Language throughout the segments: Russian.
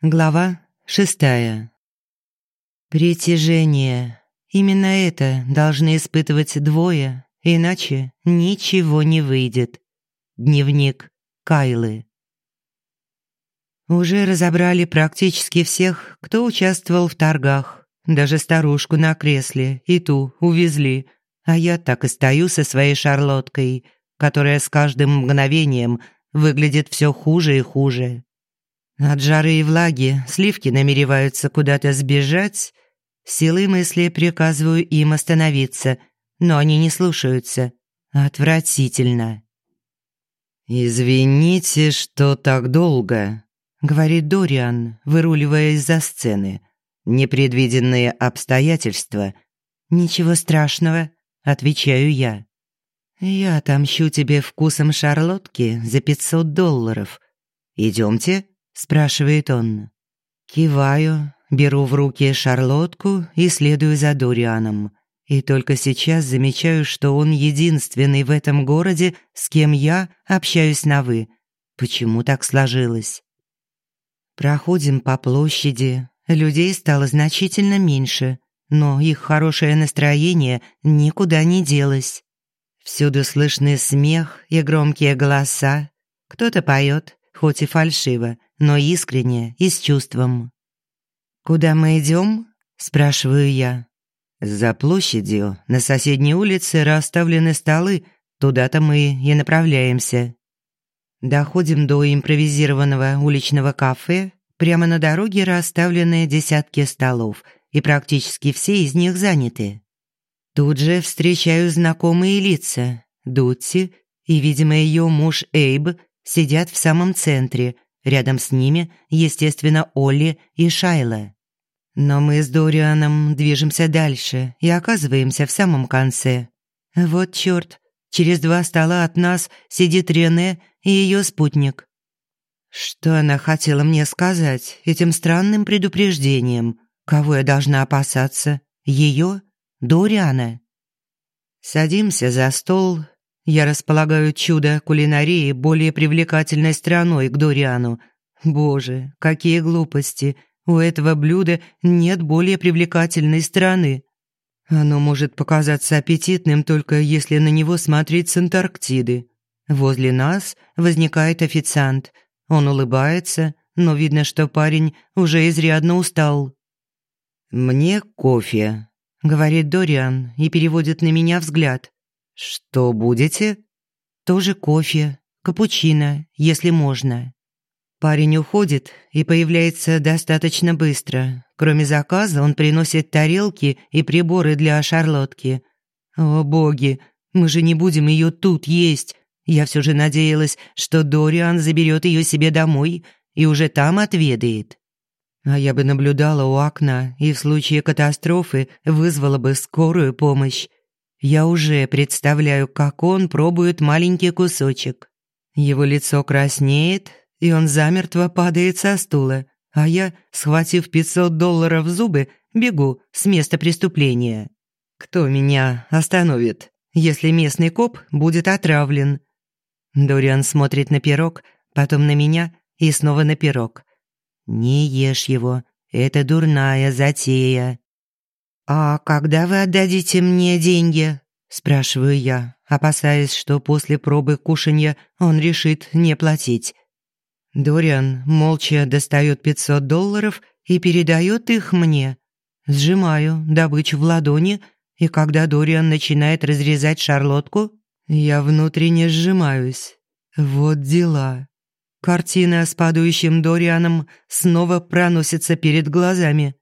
Глава шестая. Притяжение. Именно это должны испытывать двое, иначе ничего не выйдет. Дневник Кайлы. Уже разобрали практически всех, кто участвовал в торгах. Даже старушку на кресле и ту увезли. А я так и стою со своей шарлоткой, которая с каждым мгновением выглядит все хуже и хуже. От жары и влаги сливки намереваются куда-то сбежать. Силой мысли приказываю им остановиться, но они не слушаются. Отвратительно. «Извините, что так долго», — говорит Дориан, выруливая из-за сцены. «Непредвиденные обстоятельства». «Ничего страшного», — отвечаю я. «Я отомщу тебе вкусом шарлотки за пятьсот долларов. Идемте?» Спрашивает он. Киваю, беру в руки шарлотку и следую за Дорианом. И только сейчас замечаю, что он единственный в этом городе, с кем я общаюсь на «вы». Почему так сложилось? Проходим по площади. Людей стало значительно меньше, но их хорошее настроение никуда не делось. Всюду слышны смех и громкие голоса. Кто-то поет, хоть и фальшиво, но искренне и с чувством. «Куда мы идем?» – спрашиваю я. «За площадью на соседней улице расставлены столы, туда-то мы и направляемся». Доходим до импровизированного уличного кафе. Прямо на дороге расставлены десятки столов, и практически все из них заняты. Тут же встречаю знакомые лица. Дутси и, видимо, ее муж Эйб сидят в самом центре – Рядом с ними, естественно, Олли и Шайла. Но мы с Дорианом движемся дальше и оказываемся в самом конце. Вот чёрт, через два стола от нас сидит Рене и её спутник. Что она хотела мне сказать этим странным предупреждением? Кого я должна опасаться? Её? Дориана? Садимся за стол, я располагаю чудо кулинарии более привлекательной стороной к Дориану. Боже, какие глупости! У этого блюда нет более привлекательной стороны. Оно может показаться аппетитным только если на него смотреть с Антарктиды. Возле нас возникает официант. Он улыбается, но видно, что парень уже изрядно устал. «Мне кофе», — говорит Дориан и переводит на меня взгляд. «Что будете?» «Тоже кофе, капучино, если можно». Парень уходит и появляется достаточно быстро. Кроме заказа, он приносит тарелки и приборы для шарлотки. О, боги, мы же не будем ее тут есть. Я все же надеялась, что Дориан заберет ее себе домой и уже там отведает. А я бы наблюдала у окна и в случае катастрофы вызвала бы скорую помощь. Я уже представляю, как он пробует маленький кусочек. Его лицо краснеет, и он замертво падает со стула, а я, схватив 500 долларов в зубы, бегу с места преступления. Кто меня остановит, если местный коп будет отравлен? Дориан смотрит на пирог, потом на меня и снова на пирог. «Не ешь его, это дурная затея». «А когда вы отдадите мне деньги?» – спрашиваю я, опасаясь, что после пробы кушанья он решит не платить. Дориан молча достает 500 долларов и передает их мне. Сжимаю добычу в ладони, и когда Дориан начинает разрезать шарлотку, я внутренне сжимаюсь. Вот дела. Картина с падающим Дорианом снова проносится перед глазами.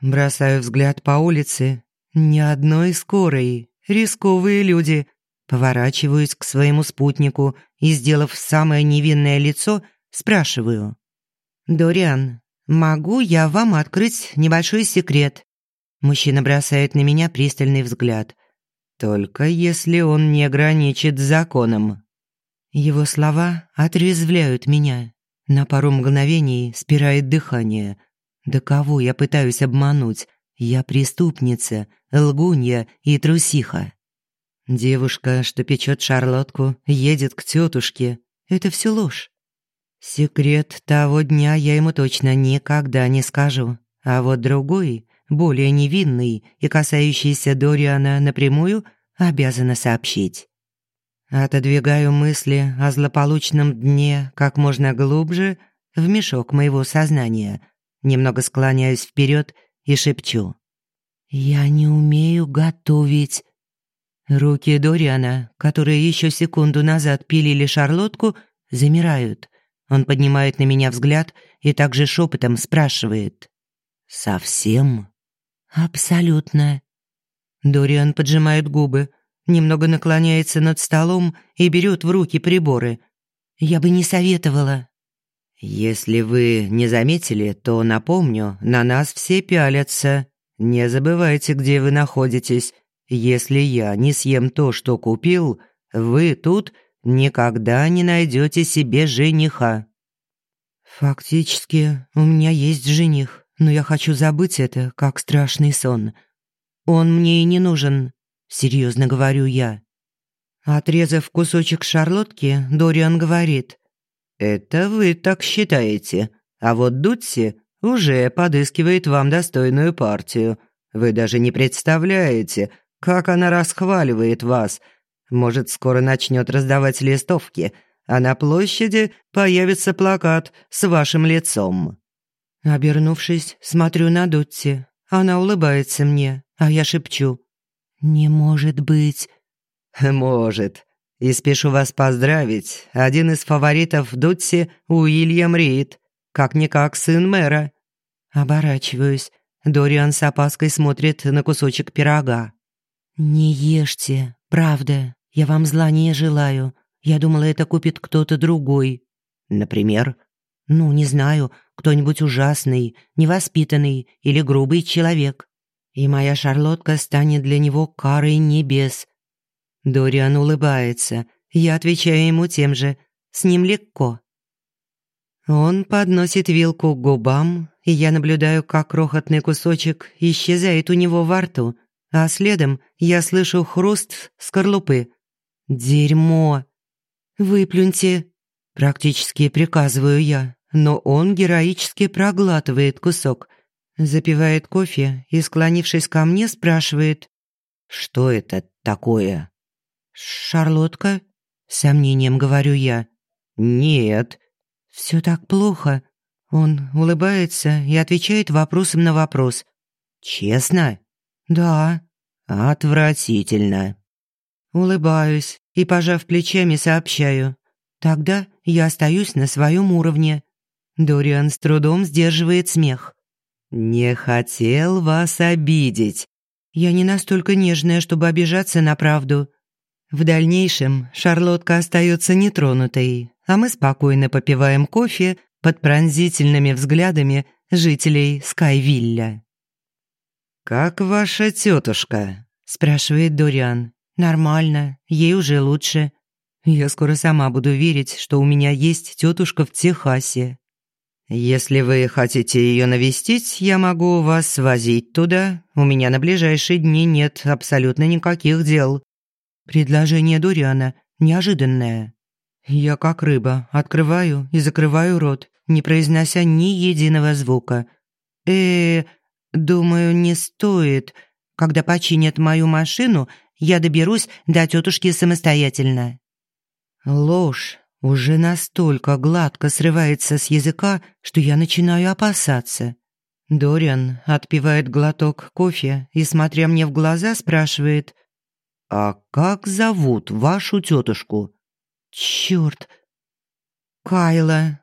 Бросаю взгляд по улице. Ни одной скорой. Рисковые люди. Поворачиваюсь к своему спутнику и, сделав самое невинное лицо, спрашиваю. «Дориан, могу я вам открыть небольшой секрет?» Мужчина бросает на меня пристальный взгляд. «Только если он не граничит с законом». Его слова отрезвляют меня. На пару мгновений спирает дыхание – да кого я пытаюсь обмануть? Я преступница, лгунья и трусиха. Девушка, что печет шарлотку, едет к тетушке. Это все ложь. Секрет того дня я ему точно никогда не скажу. А вот другой, более невинный и касающийся Дориана напрямую, обязана сообщить. Отодвигаю мысли о злополучном дне как можно глубже в мешок моего сознания, немного склоняюсь вперед и шепчу. «Я не умею готовить». Руки Дориана, которые еще секунду назад пилили шарлотку, замирают. Он поднимает на меня взгляд и также шепотом спрашивает. «Совсем?» «Абсолютно». Дориан поджимает губы, немного наклоняется над столом и берет в руки приборы. «Я бы не советовала». «Если вы не заметили, то, напомню, на нас все пялятся. Не забывайте, где вы находитесь. Если я не съем то, что купил, вы тут никогда не найдете себе жениха». «Фактически, у меня есть жених, но я хочу забыть это, как страшный сон. Он мне и не нужен, серьезно говорю я». Отрезав кусочек шарлотки, Дориан говорит. «Это вы так считаете, а вот Дутси уже подыскивает вам достойную партию. Вы даже не представляете, как она расхваливает вас. Может, скоро начнет раздавать листовки – а на площади появится плакат с вашим лицом». Обернувшись, смотрю на Дутти. Она улыбается мне, а я шепчу. «Не может быть». «Может. И спешу вас поздравить. Один из фаворитов Дутси – Уильям Рид. Как-никак сын мэра». Оборачиваюсь. Дориан с опаской смотрит на кусочек пирога. «Не ешьте, правда. Я вам зла не желаю. Я думала, это купит кто-то другой. Например, ну, не знаю, кто-нибудь ужасный, невоспитанный или грубый человек. И моя шарлотка станет для него карой небес. Дориан улыбается. Я отвечаю ему тем же. С ним легко. Он подносит вилку к губам, и я наблюдаю, как крохотный кусочек исчезает у него во рту, а следом я слышу хруст скорлупы. «Дерьмо!» «Выплюньте!» – практически приказываю я, но он героически проглатывает кусок, запивает кофе и, склонившись ко мне, спрашивает «Что это такое?» «Шарлотка?» – сомнением говорю я. «Нет». «Все так плохо». Он улыбается и отвечает вопросом на вопрос. «Честно?» «Да». «Отвратительно». Улыбаюсь и, пожав плечами, сообщаю. Тогда я остаюсь на своем уровне. Дориан с трудом сдерживает смех. «Не хотел вас обидеть». Я не настолько нежная, чтобы обижаться на правду. В дальнейшем Шарлотка остается нетронутой, а мы спокойно попиваем кофе под пронзительными взглядами жителей Скайвилля. «Как ваша тетушка?» – спрашивает Дориан. Нормально, ей уже лучше. Я скоро сама буду верить, что у меня есть тетушка в Техасе. Если вы хотите ее навестить, я могу вас свозить туда. У меня на ближайшие дни нет абсолютно никаких дел. Предложение Дориана неожиданное. Я как рыба открываю и закрываю рот, не произнося ни единого звука. Э, думаю, не стоит. Когда починят мою машину, я доберусь до тетушки самостоятельно. Ложь уже настолько гладко срывается с языка, что я начинаю опасаться. Дориан отпивает глоток кофе и, смотря мне в глаза, спрашивает, «А как зовут вашу тетушку?» «Черт!» «Кайла».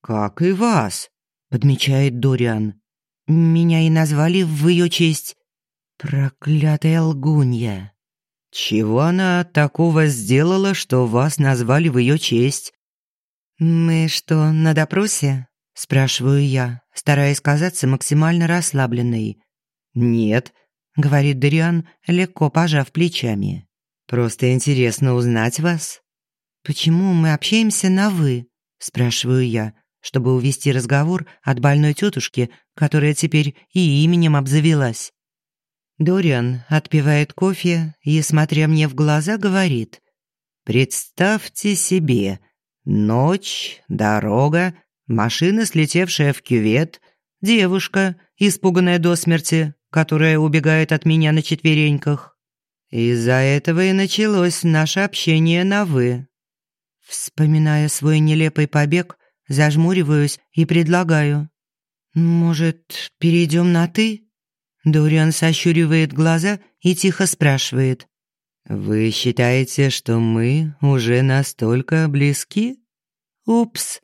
«Как и вас», — подмечает Дориан. «Меня и назвали в ее честь». Проклятая лгунья. Чего она такого сделала, что вас назвали в ее честь? Мы что, на допросе? спрашиваю я, стараясь казаться максимально расслабленной. Нет, говорит Дариан, легко пожав плечами. Просто интересно узнать вас. Почему мы общаемся на вы? спрашиваю я, чтобы увести разговор от больной тетушки, которая теперь и именем обзавелась. Дориан отпивает кофе и, смотря мне в глаза, говорит. «Представьте себе, Ночь, дорога, машина, слетевшая в кювет, девушка, испуганная до смерти, которая убегает от меня на четвереньках. Из-за этого и началось наше общение на «вы». Вспоминая свой нелепый побег, зажмуриваюсь и предлагаю. «Может, перейдем на «ты»?» Дориан сощуривает глаза и тихо спрашивает. «Вы считаете, что мы уже настолько близки?» «Упс.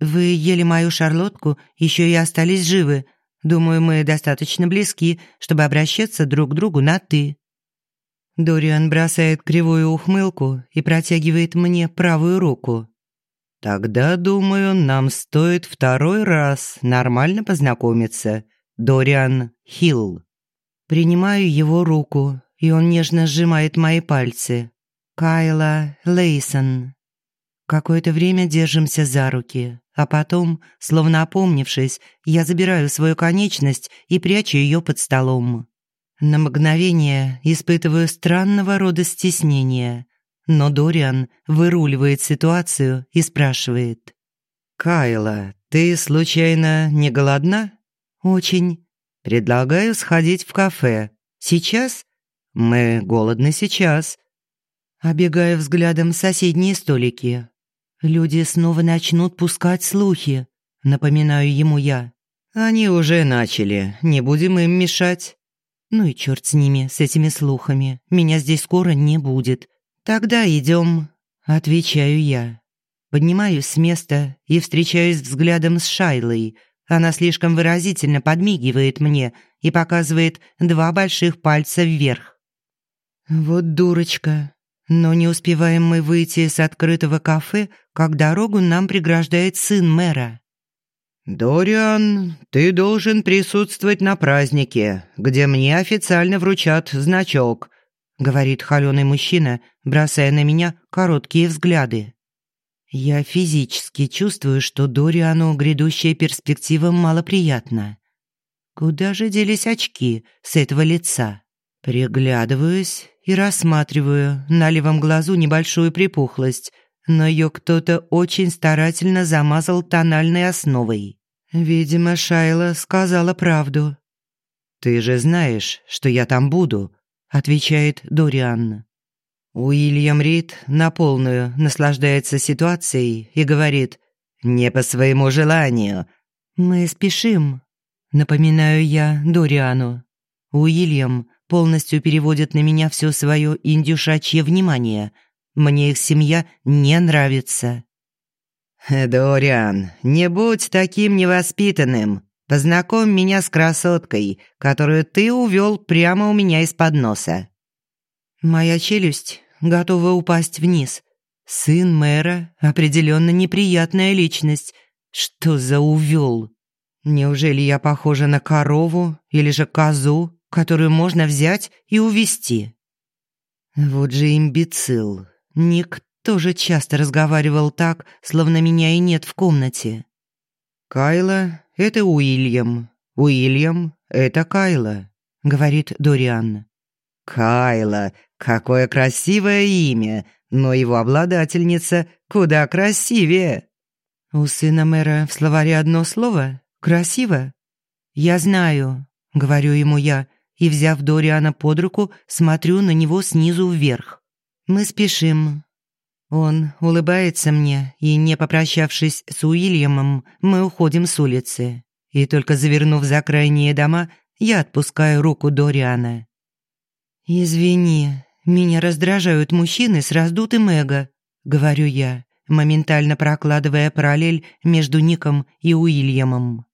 Вы ели мою шарлотку, еще и остались живы. Думаю, мы достаточно близки, чтобы обращаться друг к другу на «ты». Дориан бросает кривую ухмылку и протягивает мне правую руку. «Тогда, думаю, нам стоит второй раз нормально познакомиться. Дориан Хилл». Принимаю его руку, и он нежно сжимает мои пальцы. Кайла Лейсон. Какое-то время держимся за руки, а потом, словно опомнившись, я забираю свою конечность и прячу ее под столом. На мгновение испытываю странного рода стеснение, но Дориан выруливает ситуацию и спрашивает. «Кайла, ты случайно не голодна?» «Очень. Предлагаю сходить в кафе. Сейчас?» «Мы голодны сейчас». Обегая взглядом соседние столики. «Люди снова начнут пускать слухи», напоминаю ему я. «Они уже начали, не будем им мешать». Ну и черт с ними, с этими слухами. Меня здесь скоро не будет. Тогда идем, отвечаю я. Поднимаюсь с места и встречаюсь взглядом с Шайлой. Она слишком выразительно подмигивает мне и показывает два больших пальца вверх. Вот дурочка. Но не успеваем мы выйти с открытого кафе, как дорогу нам преграждает сын мэра. «Дориан, ты должен присутствовать на празднике, где мне официально вручат значок», говорит холёный мужчина, бросая на меня короткие взгляды. Я физически чувствую, что Дориану грядущая перспектива малоприятна. Куда же делись очки с этого лица? Приглядываюсь и рассматриваю на левом глазу небольшую припухлость – но ее кто-то очень старательно замазал тональной основой. Видимо, Шайла сказала правду. «Ты же знаешь, что я там буду», — отвечает Дориан. Уильям Рид на полную наслаждается ситуацией и говорит «Не по своему желанию». «Мы спешим», — напоминаю я Дориану. Уильям полностью переводит на меня все свое индюшачье внимание — мне их семья не нравится». «Дориан, не будь таким невоспитанным. Познакомь меня с красоткой, которую ты увел прямо у меня из-под носа». Моя челюсть готова упасть вниз. Сын мэра определенно неприятная личность. Что за увел? Неужели я похожа на корову или же козу, которую можно взять и увести? Вот же имбецил. Никто же часто разговаривал так, словно меня и нет в комнате. «Кайла — это Уильям. Уильям — это Кайла», — говорит Дориан. «Кайла, какое красивое имя, но его обладательница куда красивее». «У сына мэра в словаре одно слово? Красиво?» «Я знаю», — говорю ему я, и, взяв Дориана под руку, смотрю на него снизу вверх. Мы спешим. Он улыбается мне, и, не попрощавшись с Уильямом, мы уходим с улицы. И только завернув за крайние дома, я отпускаю руку Дориана. «Извини, меня раздражают мужчины с раздутым эго», — говорю я, моментально прокладывая параллель между Ником и Уильямом.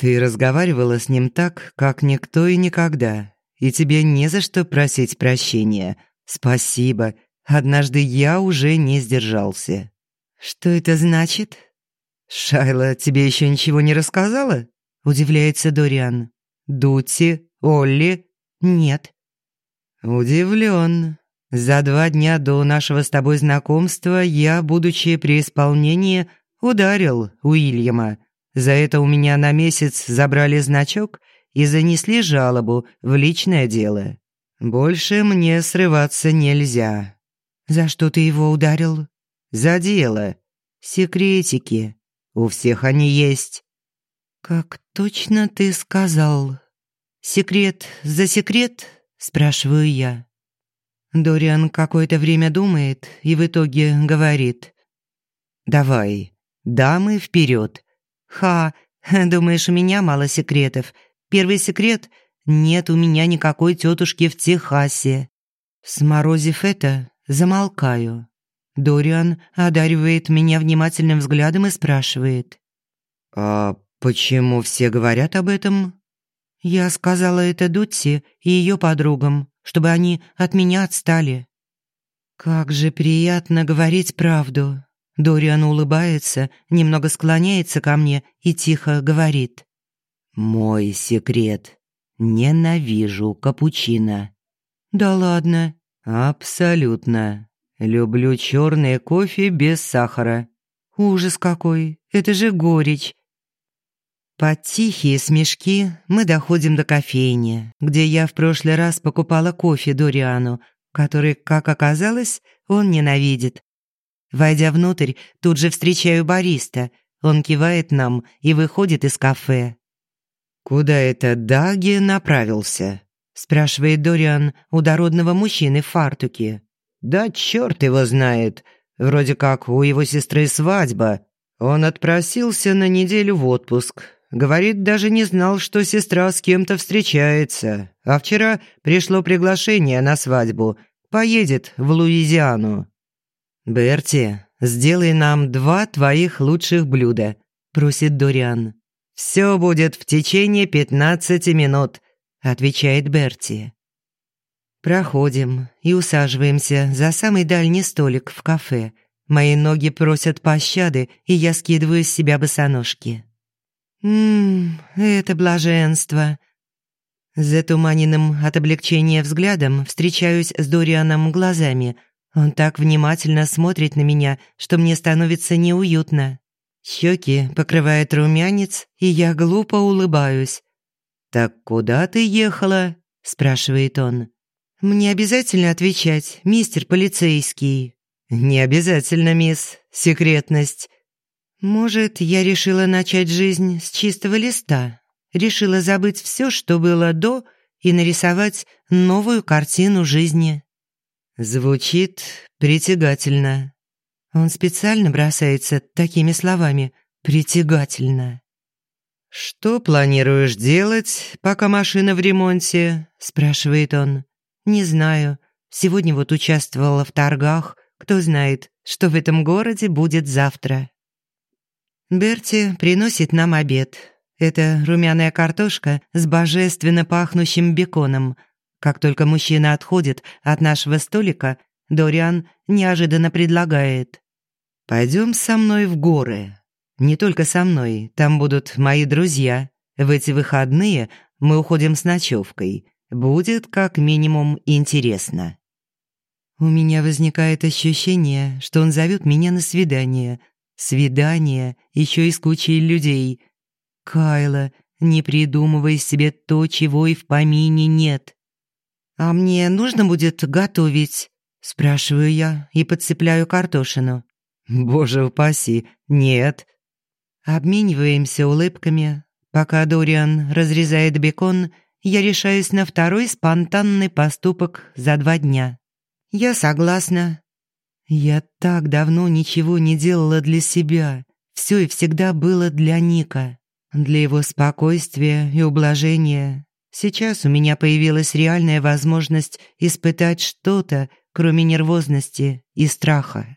«Ты разговаривала с ним так, как никто и никогда, и тебе не за что просить прощения», «Спасибо. Однажды я уже не сдержался». «Что это значит?» «Шайла тебе еще ничего не рассказала?» – удивляется Дориан. «Дути? Олли?» «Нет». «Удивлен. За два дня до нашего с тобой знакомства я, будучи при исполнении, ударил Уильяма. За это у меня на месяц забрали значок и занесли жалобу в личное дело. Больше мне срываться нельзя. За что ты его ударил? За дело. секретики. У всех они есть». «Как точно ты сказал. Секрет за секрет?» – спрашиваю я. Дориан какое-то время думает и в итоге говорит. «Давай, дамы, вперед!» «Ха, думаешь, у меня мало секретов? Первый секрет – нет у меня никакой тетушки в Техасе». Сморозив это, замолкаю. Дориан одаривает меня внимательным взглядом и спрашивает. «А почему все говорят об этом?» Я сказала это Дутси и ее подругам, чтобы они от меня отстали. Как же приятно говорить правду. Дориан улыбается, немного склоняется ко мне и тихо говорит. «Мой секрет. Ненавижу капучино». «Да ладно». «Абсолютно. Люблю черный кофе без сахара». «Ужас какой! Это же горечь!» Под тихие смешки мы доходим до кофейни, где я в прошлый раз покупала кофе Дориану, который, как оказалось, он ненавидит. Войдя внутрь, тут же встречаю бариста. Он кивает нам и выходит из кафе. «Куда это Даги направился?» – спрашивает Дориан у дородного мужчины в фартуке. «Да черт его знает. Вроде как у его сестры свадьба. Он отпросился на неделю в отпуск, Говорит, даже не знал, что сестра с кем-то встречается. А вчера пришло приглашение на свадьбу. Поедет в Луизиану. «Берти, сделай нам два твоих лучших блюда», – просит Дориан. «Все будет в течение пятнадцати минут», – отвечает Берти. Проходим и усаживаемся за самый дальний столик в кафе. Мои ноги просят пощады, и я скидываю с себя босоножки. Ммм, это блаженство. Затуманенным от облегчения взглядом встречаюсь с Дорианом глазами. Он так внимательно смотрит на меня, что мне становится неуютно. Щеки покрывает румянец, и я глупо улыбаюсь. «Так куда ты ехала?» – спрашивает он. «Мне обязательно отвечать, мистер полицейский». «Не обязательно, мисс. Секретность. Может, я решила начать жизнь с чистого листа, решила забыть все, что было до, и нарисовать новую картину жизни. Звучит притягательно. Он специально бросается такими словами «притягательно». «Что планируешь делать, пока машина в ремонте?» – спрашивает он. «Не знаю. Сегодня вот участвовала в торгах. Кто знает, что в этом городе будет завтра». Берти приносит нам обед. Это румяная картошка с божественно пахнущим беконом. Как только мужчина отходит от нашего столика, Дориан неожиданно предлагает. «Пойдем со мной в горы. Не только со мной, там будут мои друзья. В эти выходные мы уходим с ночевкой. Будет как минимум интересно». У меня возникает ощущение, что он зовет меня на свидание – Свидание еще и с кучей людей. Кайла, не придумывай себе то, чего и в помине нет. «А мне нужно будет готовить?» – спрашиваю я и подцепляю картошину. «Боже упаси, нет». Обмениваемся улыбками. Пока Дориан разрезает бекон, я решаюсь на второй спонтанный поступок за два дня. «Я согласна. Я так давно ничего не делала для себя. Все и всегда было для Ника, для его спокойствия и ублажения. Сейчас у меня появилась реальная возможность испытать что-то, кроме нервозности и страха.